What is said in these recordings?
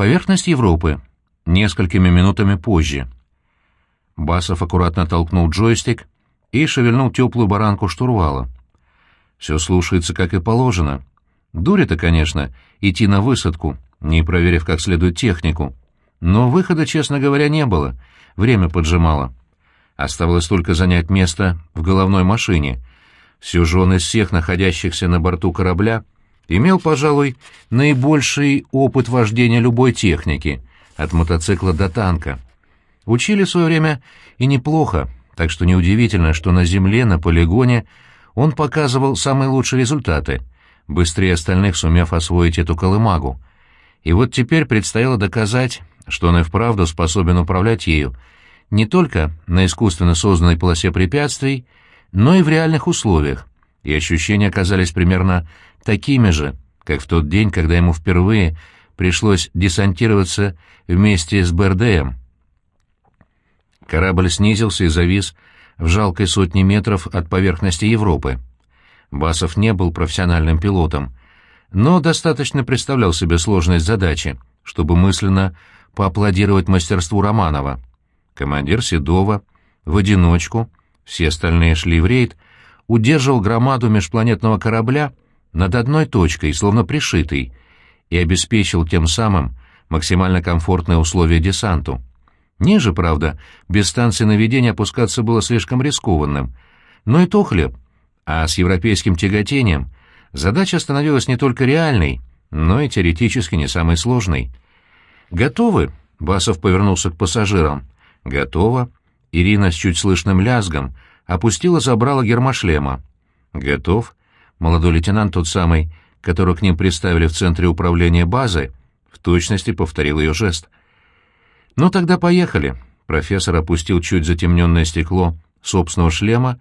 Поверхность Европы. Несколькими минутами позже. Басов аккуратно толкнул джойстик и шевельнул теплую баранку штурвала. Все слушается, как и положено. Дури-то, конечно, идти на высадку, не проверив как следует технику. Но выхода, честно говоря, не было. Время поджимало. Оставалось только занять место в головной машине. Все же он из всех находящихся на борту корабля имел, пожалуй, наибольший опыт вождения любой техники, от мотоцикла до танка. Учили в свое время и неплохо, так что неудивительно, что на Земле, на полигоне, он показывал самые лучшие результаты, быстрее остальных сумев освоить эту колымагу. И вот теперь предстояло доказать, что он и вправду способен управлять ею не только на искусственно созданной полосе препятствий, но и в реальных условиях, и ощущения оказались примерно такими же, как в тот день, когда ему впервые пришлось десантироваться вместе с Бердеем. Корабль снизился и завис в жалкой сотне метров от поверхности Европы. Басов не был профессиональным пилотом, но достаточно представлял себе сложность задачи, чтобы мысленно поаплодировать мастерству Романова. Командир Седова в одиночку, все остальные шли в рейд, удерживал громаду межпланетного корабля над одной точкой, словно пришитый, и обеспечил тем самым максимально комфортные условия десанту. Ниже, правда, без станции наведения опускаться было слишком рискованным, но и то хлеб, а с европейским тяготением задача становилась не только реальной, но и теоретически не самой сложной. «Готовы?» — Басов повернулся к пассажирам. «Готово». Ирина с чуть слышным лязгом опустила забрала гермошлема. «Готов?» Молодой лейтенант, тот самый, которого к ним представили в центре управления базы, в точности повторил ее жест. «Ну тогда поехали». Профессор опустил чуть затемненное стекло собственного шлема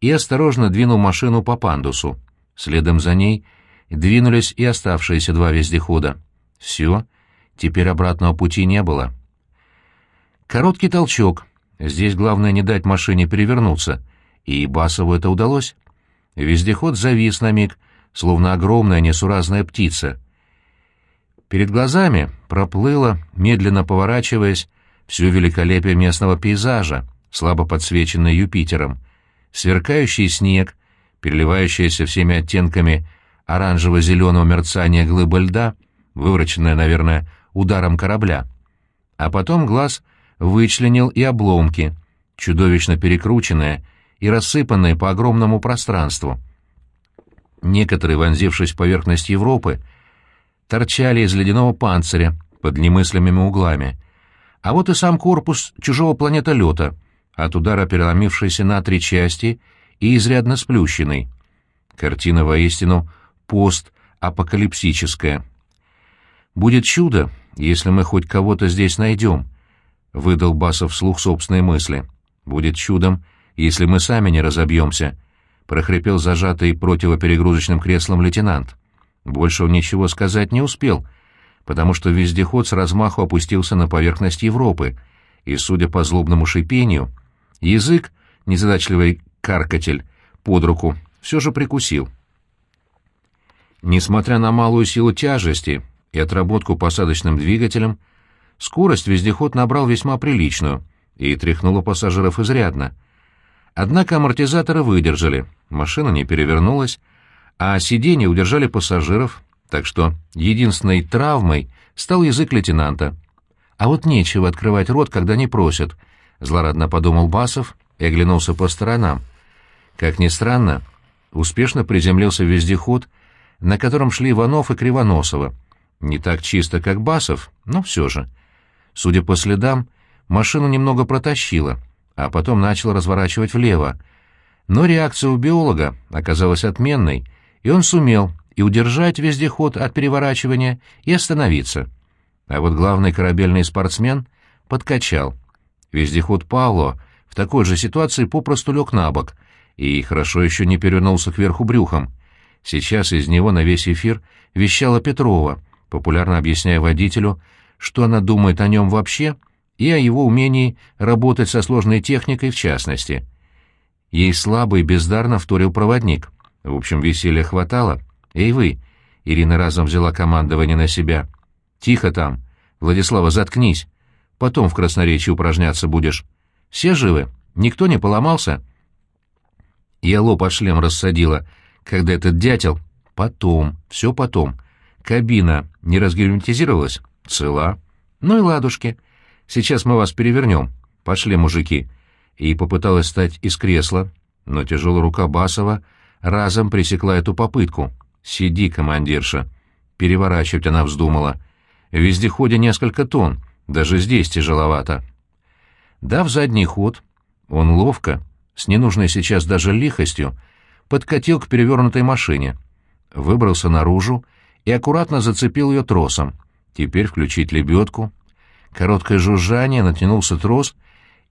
и осторожно двинул машину по пандусу. Следом за ней двинулись и оставшиеся два вездехода. Все, теперь обратного пути не было. Короткий толчок. Здесь главное не дать машине перевернуться. И Басову это удалось. Вездеход завис на миг, словно огромная несуразная птица. Перед глазами проплыло, медленно поворачиваясь, все великолепие местного пейзажа, слабо подсвеченное Юпитером. Сверкающий снег, переливающаяся всеми оттенками оранжево-зеленого мерцания глыба льда, вывороченная, наверное, ударом корабля. А потом глаз вычленил и обломки, чудовищно перекрученные и рассыпанные по огромному пространству. Некоторые, вонзившись в поверхность Европы, торчали из ледяного панциря под немыслимыми углами. А вот и сам корпус чужого планетолета, от удара переломившийся на три части и изрядно сплющенный. Картина воистину постапокалипсическая. «Будет чудо, если мы хоть кого-то здесь найдем», — выдал Басов вслух собственные мысли. «Будет чудом, если мы сами не разобьемся», — прохрипел зажатый противоперегрузочным креслом лейтенант. Больше он ничего сказать не успел, потому что вездеход с размаху опустился на поверхность Европы, и, судя по злобному шипению, язык, незадачливый каркатель, под руку, все же прикусил. Несмотря на малую силу тяжести и отработку посадочным двигателем, скорость вездеход набрал весьма приличную и тряхнуло пассажиров изрядно. Однако амортизаторы выдержали, машина не перевернулась, а сиденья удержали пассажиров, так что единственной травмой стал язык лейтенанта. А вот нечего открывать рот, когда не просят, — злорадно подумал Басов и оглянулся по сторонам. Как ни странно, успешно приземлился вездеход, на котором шли Иванов и Кривоносова. Не так чисто, как Басов, но все же. Судя по следам, машину немного протащило, а потом начал разворачивать влево. Но реакция у биолога оказалась отменной — и он сумел и удержать вездеход от переворачивания, и остановиться. А вот главный корабельный спортсмен подкачал. Вездеход Пауло в такой же ситуации попросту лег на бок, и хорошо еще не перевернулся кверху брюхом. Сейчас из него на весь эфир вещала Петрова, популярно объясняя водителю, что она думает о нем вообще и о его умении работать со сложной техникой в частности. Ей слабо и бездарно вторил проводник — в общем, веселья хватало. «Эй вы!» — Ирина разом взяла командование на себя. «Тихо там! Владислава, заткнись. Потом в красноречии упражняться будешь. Все живы? Никто не поломался?» Я лоб от шлем рассадила, когда этот дятел... Потом, все потом. Кабина не разгерметизировалась? Цела. Ну и ладушки. Сейчас мы вас перевернем. Пошли, мужики. И попыталась встать из кресла, но тяжелая рука Басова разом пресекла эту попытку. «Сиди, командирша». Переворачивать она вздумала. В вездеходе несколько тонн, даже здесь тяжеловато. Дав задний ход, он ловко, с ненужной сейчас даже лихостью, подкатил к перевернутой машине, выбрался наружу и аккуратно зацепил ее тросом. Теперь включить лебедку. Короткое жужжание, натянулся трос,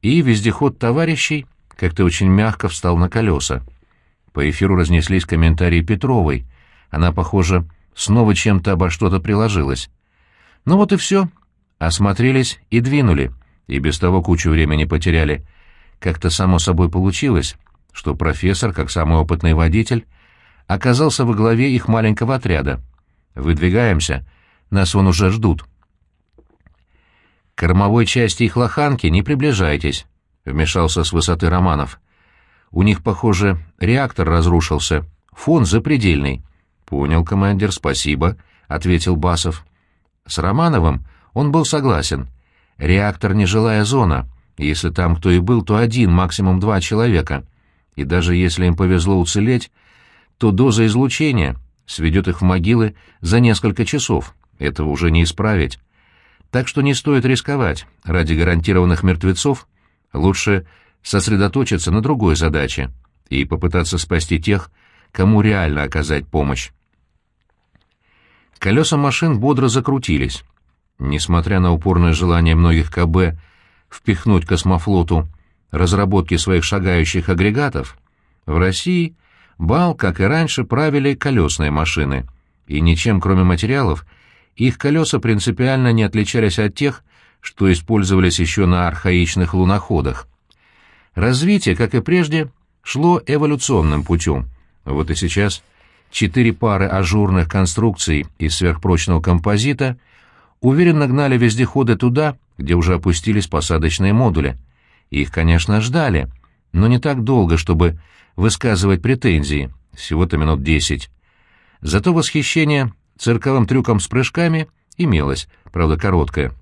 и вездеход товарищей как-то очень мягко встал на колеса. По эфиру разнеслись комментарии Петровой. Она, похоже, снова чем-то обо что-то приложилась. Ну вот и все. Осмотрелись и двинули, и без того кучу времени потеряли. Как-то само собой получилось, что профессор, как самый опытный водитель, оказался во главе их маленького отряда. «Выдвигаемся. Нас вон уже ждут». «К кормовой части их лоханки не приближайтесь», — вмешался с высоты Романов. «У них, похоже, реактор разрушился. Фон запредельный». «Понял, командир, спасибо», — ответил Басов. С Романовым он был согласен. Реактор — нежилая зона. Если там кто и был, то один, максимум два человека. И даже если им повезло уцелеть, то доза излучения сведет их в могилы за несколько часов. Этого уже не исправить. Так что не стоит рисковать. Ради гарантированных мертвецов лучше сосредоточиться на другой задаче и попытаться спасти тех, кому реально оказать помощь. Колеса машин бодро закрутились. Несмотря на упорное желание многих КБ впихнуть космофлоту разработки своих шагающих агрегатов, в России бал, как и раньше, правили колесные машины, и ничем, кроме материалов, их колеса принципиально не отличались от тех, что использовались еще на архаичных луноходах. Развитие, как и прежде, шло эволюционным путем. Вот и сейчас четыре пары ажурных конструкций из сверхпрочного композита уверенно гнали вездеходы туда, где уже опустились посадочные модули. Их, конечно, ждали, но не так долго, чтобы высказывать претензии, всего-то минут десять. Зато восхищение цирковым трюком с прыжками имелось, правда, короткое.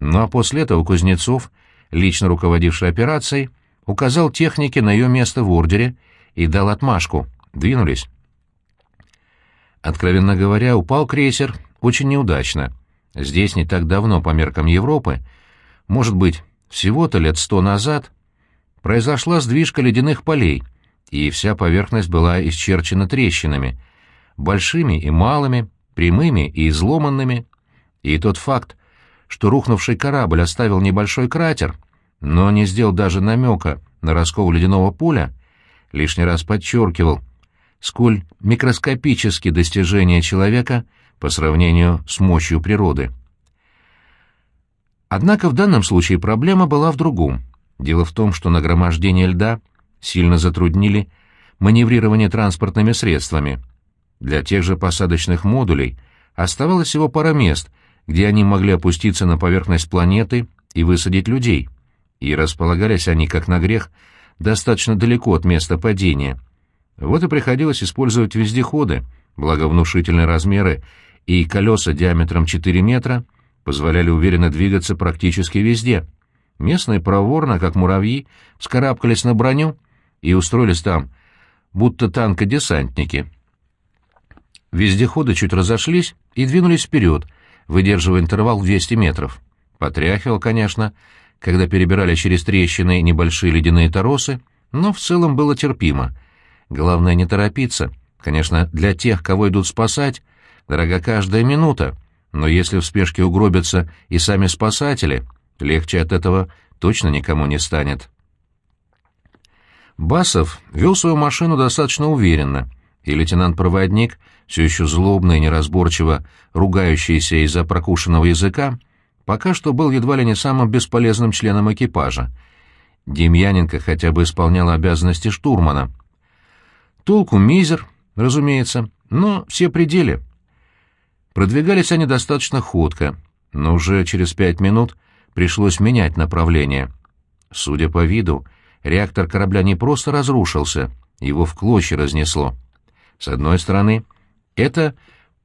Ну а после этого Кузнецов, лично руководивший операцией, указал технике на ее место в ордере и дал отмашку. Двинулись. Откровенно говоря, упал крейсер очень неудачно. Здесь не так давно, по меркам Европы, может быть, всего-то лет сто назад, произошла сдвижка ледяных полей, и вся поверхность была исчерчена трещинами, большими и малыми, прямыми и изломанными. И тот факт, что рухнувший корабль оставил небольшой кратер, но не сделал даже намека на раскол ледяного поля, лишний раз подчеркивал — сколь микроскопически достижения человека по сравнению с мощью природы. Однако в данном случае проблема была в другом. Дело в том, что нагромождение льда сильно затруднили маневрирование транспортными средствами. Для тех же посадочных модулей оставалось всего пара мест, где они могли опуститься на поверхность планеты и высадить людей. И располагались они, как на грех, достаточно далеко от места падения — вот и приходилось использовать вездеходы, благо внушительные размеры и колеса диаметром 4 метра позволяли уверенно двигаться практически везде. Местные проворно, как муравьи, вскарабкались на броню и устроились там, будто танкодесантники. Вездеходы чуть разошлись и двинулись вперед, выдерживая интервал в 200 метров. Потряхивал, конечно, когда перебирали через трещины небольшие ледяные торосы, но в целом было терпимо — Главное не торопиться. Конечно, для тех, кого идут спасать, дорога каждая минута, но если в спешке угробятся и сами спасатели, легче от этого точно никому не станет. Басов вел свою машину достаточно уверенно, и лейтенант-проводник, все еще злобно и неразборчиво ругающийся из-за прокушенного языка, пока что был едва ли не самым бесполезным членом экипажа. Демьяненко хотя бы исполнял обязанности штурмана — Толку мизер, разумеется, но все пределы. Продвигались они достаточно ходко, но уже через пять минут пришлось менять направление. Судя по виду, реактор корабля не просто разрушился, его в клочья разнесло. С одной стороны, это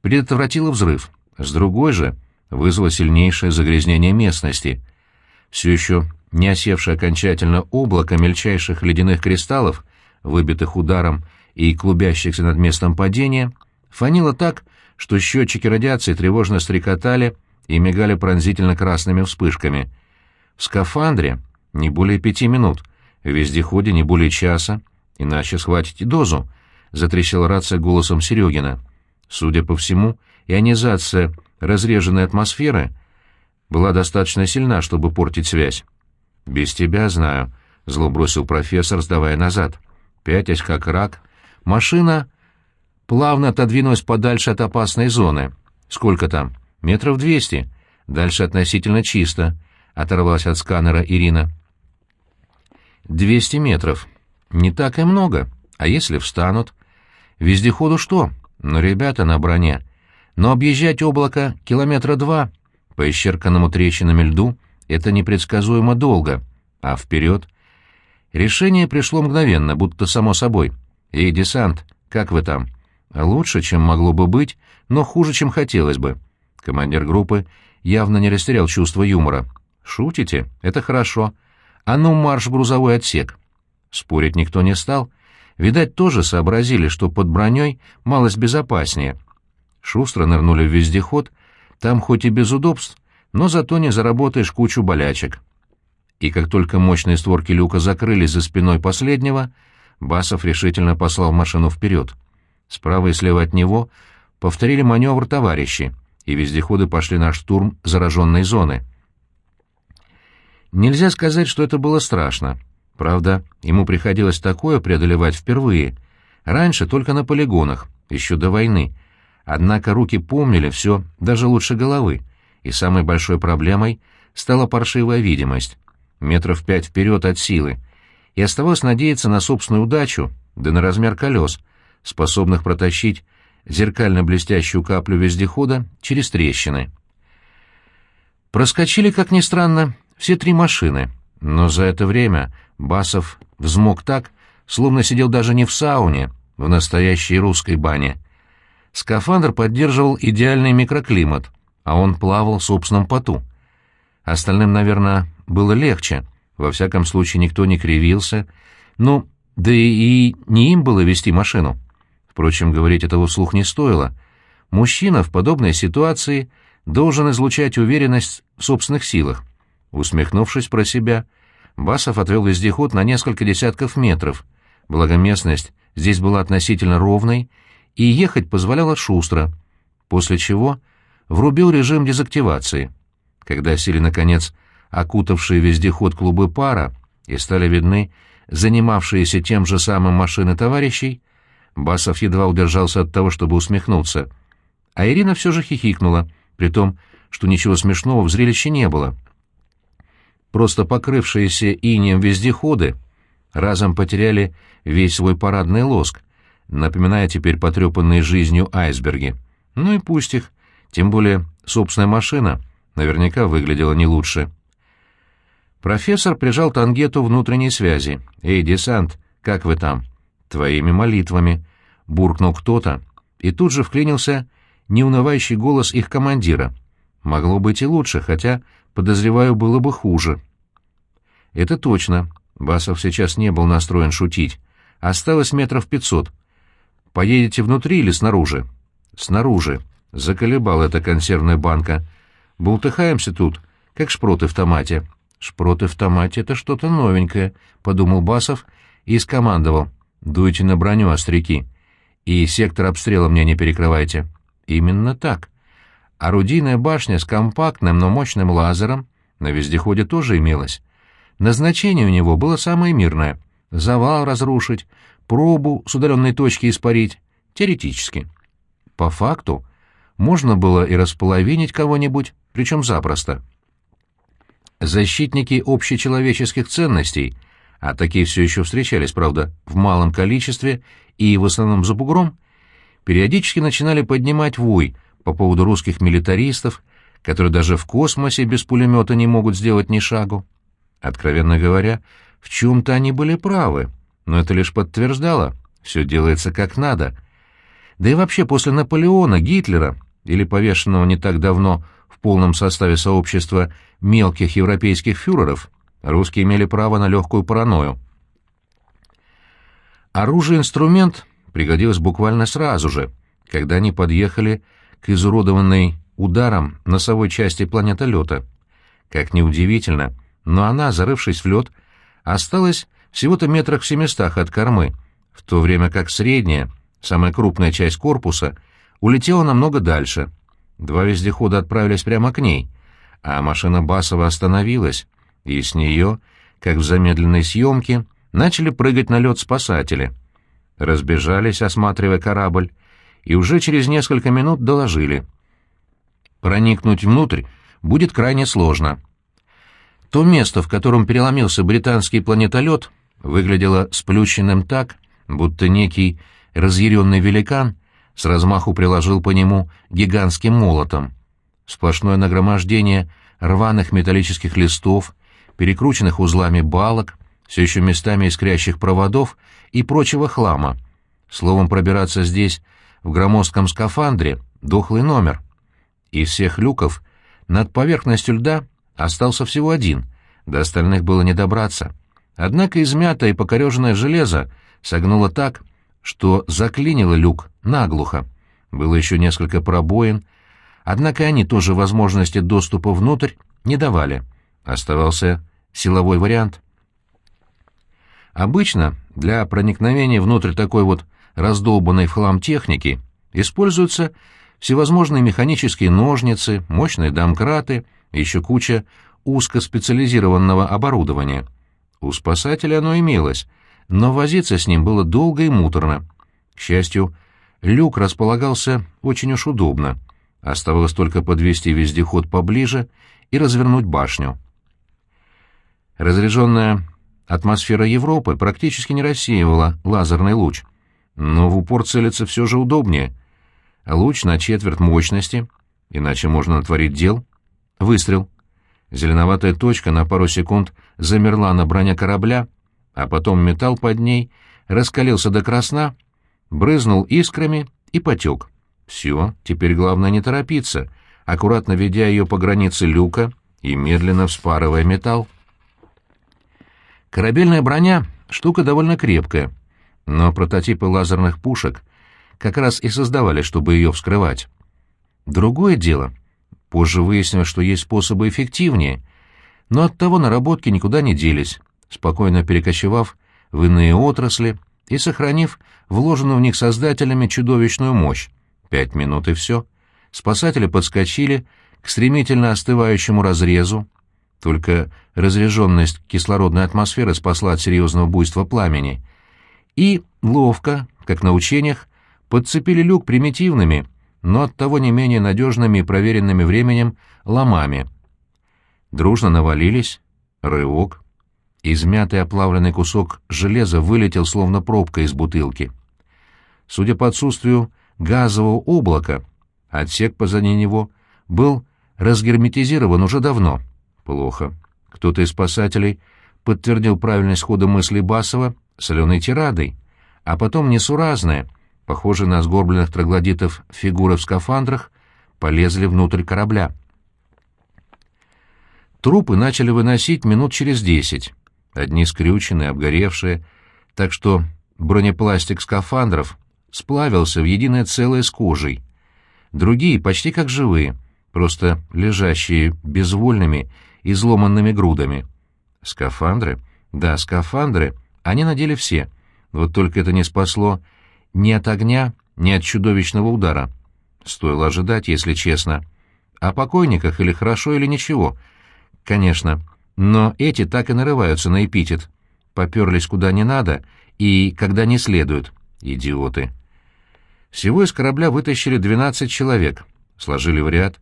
предотвратило взрыв, с другой же вызвало сильнейшее загрязнение местности. Все еще не осевшее окончательно облако мельчайших ледяных кристаллов, выбитых ударом и клубящихся над местом падения, фанило так, что счетчики радиации тревожно стрекотали и мигали пронзительно красными вспышками. В скафандре не более пяти минут, в вездеходе не более часа, иначе схватите дозу, — затрещала рация голосом Серегина. Судя по всему, ионизация разреженной атмосферы была достаточно сильна, чтобы портить связь. «Без тебя знаю», — зло бросил профессор, сдавая назад. Пятясь как рак, машина плавно отодвинулась подальше от опасной зоны. «Сколько там?» «Метров двести. Дальше относительно чисто», — оторвалась от сканера Ирина. «Двести метров. Не так и много. А если встанут?» «Вездеходу что? Но ребята на броне. Но объезжать облако километра два по исчерканному трещинами льду — это непредсказуемо долго. А вперед? Решение пришло мгновенно, будто само собой. «Эй, десант, как вы там?» «Лучше, чем могло бы быть, но хуже, чем хотелось бы». Командир группы явно не растерял чувство юмора. «Шутите? Это хорошо. А ну, марш в грузовой отсек». Спорить никто не стал. Видать, тоже сообразили, что под броней малость безопаснее. Шустро нырнули в вездеход, там хоть и без удобств, но зато не заработаешь кучу болячек. И как только мощные створки люка закрылись за спиной последнего, Басов решительно послал машину вперед. Справа и слева от него повторили маневр товарищи, и вездеходы пошли на штурм зараженной зоны. Нельзя сказать, что это было страшно. Правда, ему приходилось такое преодолевать впервые. Раньше только на полигонах, еще до войны — Однако руки помнили все даже лучше головы, и самой большой проблемой стала паршивая видимость, метров пять вперед от силы, и оставалось надеяться на собственную удачу, да на размер колес, способных протащить зеркально-блестящую каплю вездехода через трещины. Проскочили, как ни странно, все три машины, но за это время Басов взмок так, словно сидел даже не в сауне, в настоящей русской бане — Скафандр поддерживал идеальный микроклимат, а он плавал в собственном поту. Остальным, наверное, было легче, во всяком случае никто не кривился, ну, да и не им было вести машину. Впрочем, говорить этого вслух не стоило. Мужчина в подобной ситуации должен излучать уверенность в собственных силах. Усмехнувшись про себя, Басов отвел вездеход на несколько десятков метров, благо местность здесь была относительно ровной, и ехать позволяло шустро, после чего врубил режим дезактивации. Когда сели, наконец, окутавшие вездеход клубы пара и стали видны занимавшиеся тем же самым машины товарищей, Басов едва удержался от того, чтобы усмехнуться. А Ирина все же хихикнула, при том, что ничего смешного в зрелище не было. Просто покрывшиеся инеем вездеходы разом потеряли весь свой парадный лоск, напоминая теперь потрепанные жизнью айсберги. Ну и пусть их, тем более собственная машина наверняка выглядела не лучше. Профессор прижал тангету внутренней связи. «Эй, десант, как вы там?» «Твоими молитвами», — буркнул кто-то, и тут же вклинился неунывающий голос их командира. Могло быть и лучше, хотя, подозреваю, было бы хуже. Это точно. Басов сейчас не был настроен шутить. Осталось метров пятьсот. Поедете внутри или снаружи? Снаружи. Заколебал эта консервная банка. Бултыхаемся тут, как шпроты в томате. Шпроты в томате — это что-то новенькое, — подумал Басов и скомандовал. Дуйте на броню, остряки. И сектор обстрела мне не перекрывайте. Именно так. Орудийная башня с компактным, но мощным лазером на вездеходе тоже имелась. Назначение у него было самое мирное — завал разрушить, пробу с удаленной точки испарить, теоретически. По факту можно было и располовинить кого-нибудь, причем запросто. Защитники общечеловеческих ценностей, а такие все еще встречались, правда, в малом количестве и в основном за бугром, периодически начинали поднимать вой по поводу русских милитаристов, которые даже в космосе без пулемета не могут сделать ни шагу. Откровенно говоря, в чем-то они были правы, но это лишь подтверждало, все делается как надо. Да и вообще после Наполеона, Гитлера или повешенного не так давно в полном составе сообщества мелких европейских фюреров, русские имели право на легкую паранойю. Оружие-инструмент пригодилось буквально сразу же, когда они подъехали к изуродованной ударом носовой части планетолета. Как ни удивительно, но она, зарывшись в лед, осталась всего-то метрах в семистах от кормы, в то время как средняя, самая крупная часть корпуса, улетела намного дальше. Два вездехода отправились прямо к ней, а машина Басова остановилась, и с нее, как в замедленной съемке, начали прыгать на лед спасатели. Разбежались, осматривая корабль, и уже через несколько минут доложили. Проникнуть внутрь будет крайне сложно. То место, в котором переломился британский планетолет, выглядело сплющенным так, будто некий разъяренный великан с размаху приложил по нему гигантским молотом. Сплошное нагромождение рваных металлических листов, перекрученных узлами балок, все еще местами искрящих проводов и прочего хлама. Словом, пробираться здесь, в громоздком скафандре, дохлый номер. Из всех люков над поверхностью льда остался всего один, до остальных было не добраться. Однако измятое и покореженное железо согнуло так, что заклинило люк наглухо. Было еще несколько пробоин, однако они тоже возможности доступа внутрь не давали. Оставался силовой вариант. Обычно для проникновения внутрь такой вот раздолбанной в хлам техники используются всевозможные механические ножницы, мощные домкраты, еще куча узкоспециализированного оборудования. У спасателя оно имелось, но возиться с ним было долго и муторно. К счастью, люк располагался очень уж удобно. Оставалось только подвести вездеход поближе и развернуть башню. Разряженная атмосфера Европы практически не рассеивала лазерный луч, но в упор целиться все же удобнее. Луч на четверть мощности, иначе можно натворить дел. Выстрел. Зеленоватая точка на пару секунд замерла на броне корабля, а потом металл под ней раскалился до красна, брызнул искрами и потек. Все, теперь главное не торопиться, аккуратно ведя ее по границе люка и медленно вспарывая металл. Корабельная броня — штука довольно крепкая, но прототипы лазерных пушек как раз и создавали, чтобы ее вскрывать. Другое дело. Позже выяснилось, что есть способы эффективнее, но от того наработки никуда не делись, спокойно перекочевав в иные отрасли и сохранив вложенную в них создателями чудовищную мощь. Пять минут и все. Спасатели подскочили к стремительно остывающему разрезу, только разряженность кислородной атмосферы спасла от серьезного буйства пламени, и ловко, как на учениях, подцепили люк примитивными, но оттого не менее надежными и проверенными временем ломами. Дружно навалились, рывок. Измятый оплавленный кусок железа вылетел, словно пробка из бутылки. Судя по отсутствию газового облака, отсек позади него был разгерметизирован уже давно. Плохо. Кто-то из спасателей подтвердил правильность хода мысли Басова соленой тирадой, а потом несуразная, похожая на сгорбленных троглодитов фигуры в скафандрах, полезли внутрь корабля. Трупы начали выносить минут через десять. Одни скрюченные, обгоревшие, так что бронепластик скафандров сплавился в единое целое с кожей. Другие почти как живые, просто лежащие безвольными, изломанными грудами. Скафандры? Да, скафандры они надели все. Вот только это не спасло ни от огня, ни от чудовищного удара. Стоило ожидать, если честно. О покойниках или хорошо, или ничего. Конечно. Но эти так и нарываются на эпитет. Поперлись куда не надо и когда не следует. Идиоты. Всего из корабля вытащили 12 человек. Сложили в ряд.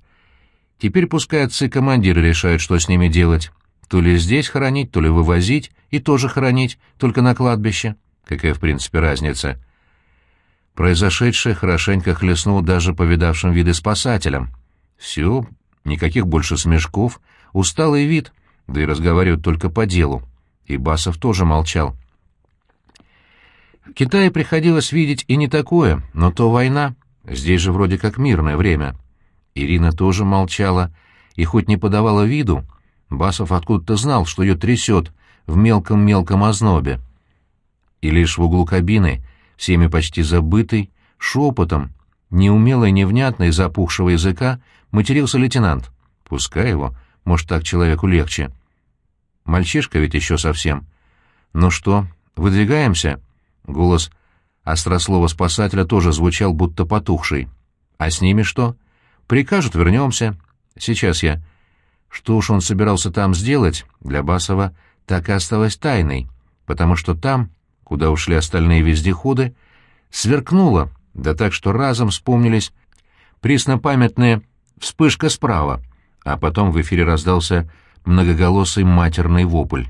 Теперь пускай отцы-командиры решают, что с ними делать. То ли здесь хоронить, то ли вывозить, и тоже хоронить, только на кладбище. Какая, в принципе, разница? Произошедшее хорошенько хлестнуло даже повидавшим виды спасателям. Все, Никаких больше смешков, усталый вид, да и разговаривают только по делу. И Басов тоже молчал. В Китае приходилось видеть и не такое, но то война. Здесь же вроде как мирное время. Ирина тоже молчала, и хоть не подавала виду, Басов откуда-то знал, что ее трясет в мелком-мелком ознобе. И лишь в углу кабины, всеми почти забытый, шепотом, неумело и невнятно из запухшего языка, матерился лейтенант. Пускай его, может, так человеку легче. Мальчишка ведь еще совсем. «Ну что, выдвигаемся?» Голос острослова спасателя тоже звучал, будто потухший. «А с ними что?» «Прикажут, вернемся. Сейчас я...» Что уж он собирался там сделать, для Басова так и осталось тайной, потому что там, куда ушли остальные вездеходы, сверкнуло, да так, что разом вспомнились преснопамятные «вспышка справа», а потом в эфире раздался многоголосый матерный вопль.